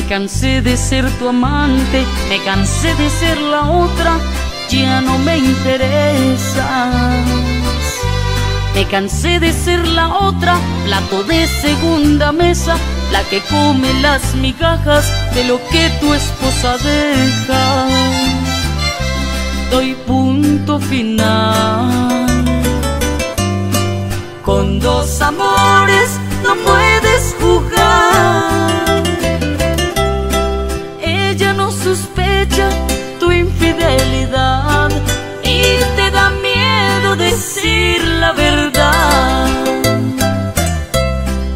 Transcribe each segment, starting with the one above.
cansé de ser tu amante, me cansé de ser la otra, ya no me interesas. Me cansé de ser la otra, plato de segunda mesa, la que come las migajas de lo que tu esposa deja. Doy punto final. Con dos amores sospecha tu infidelidad y te da miedo decir la verdad.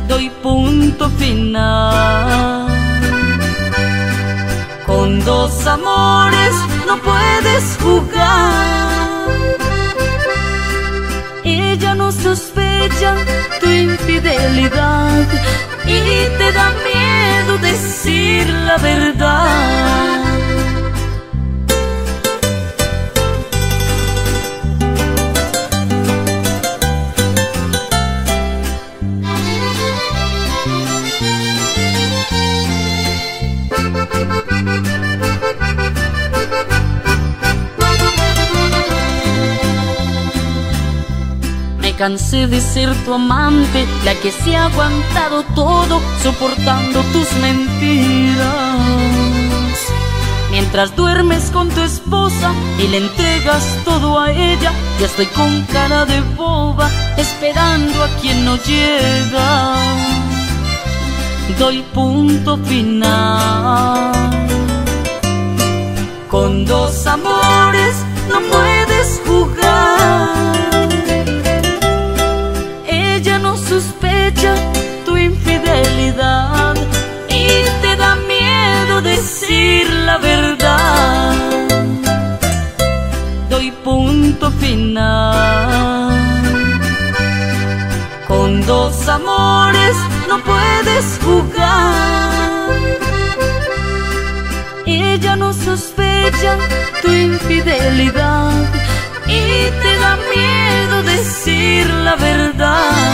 Doy punto final. Con dos amores no puedes jugar. Ella no sospecha tu infidelidad y te da miedo decir la verdad. Cansé de ser tu amante, la que se ha aguantado todo soportando tus mentiras. Mientras duermes con tu esposa y le entregas todo a ella, yo estoy con cara de boba esperando a quien no llega. Doy punto final. Con dos amores no puedes Con dos amores no puedes jugar. Ella no sospecha tu infidelidad y te da miedo decir la verdad.